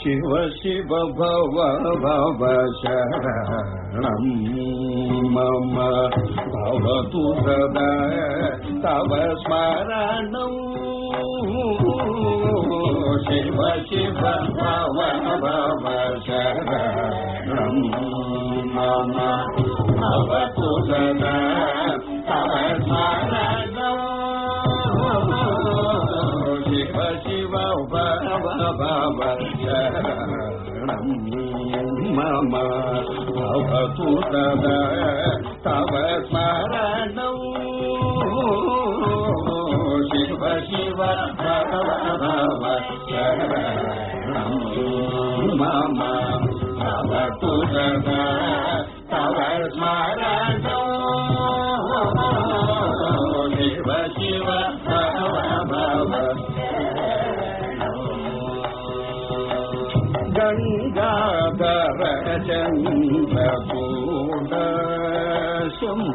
శివ శివ భవ భవ శరణం మమ భవతు సదా తవ స్మరణం శివ శివ భవ భవ శరణం భవతు సదా తవ స్మరణం శివ శివ భగవ భవ శరణ. మమ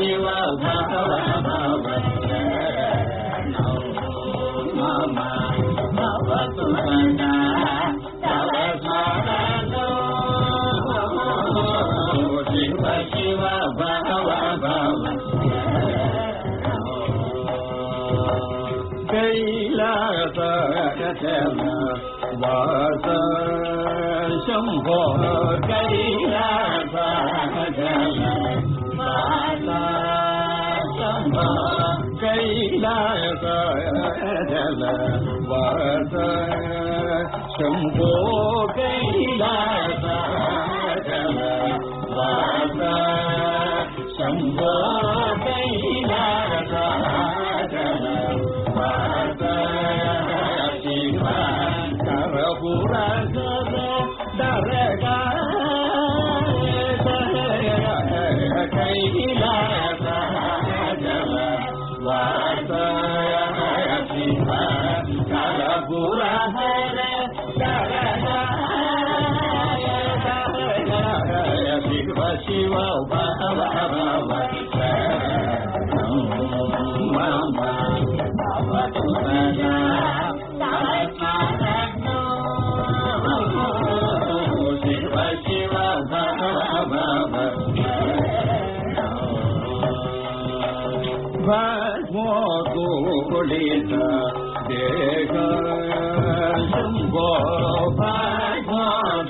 శివ శివ భవ భవతు సదా తవ స్మరణో శివ శివ భవ కైలాస వాస శంభో కైలాస వాస శంభో కైలాస వాస శంభో శివ కరపుర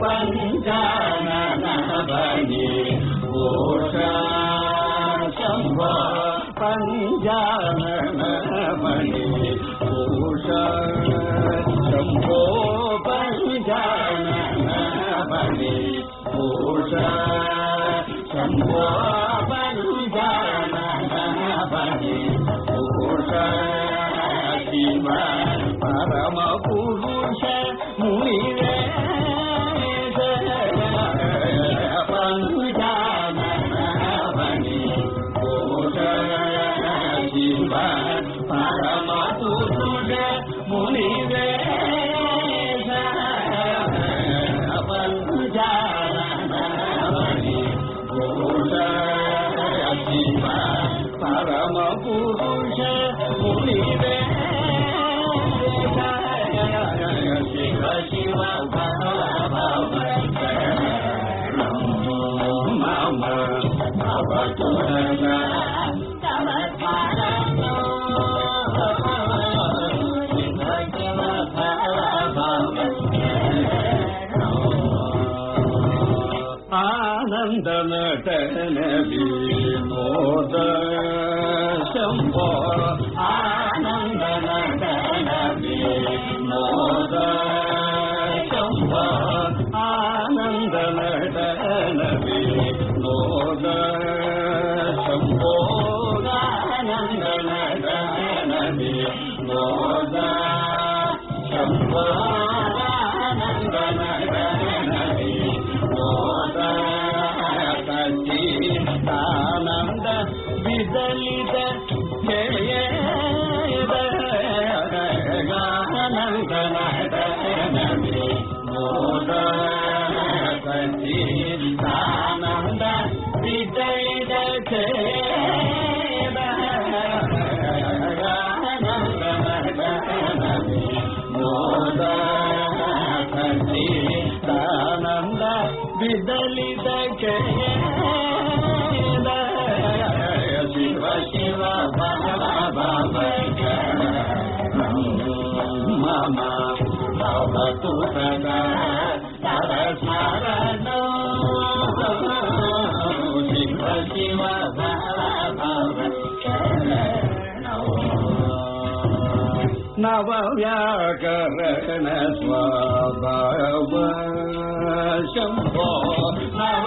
పంజానని శంభ పంజానమణి పూష శంభో పంజానమణి పూష శంభో పంజానమణి మునివే ಚಂದನ ಟನ ವಿನೋದ ಶಂಭೋ ಆನಂದನ ಟನ ವಿನೋದ ಶಂಭೋ ಆನಂದನ ಟನ ವಿನೋದ ಇದಲಿದ ಹೇಳಿ రామ భవతు సదా తవ స్మరణ శివ శివ నవ వ్యాకరణ స్వభావ శంభో నవ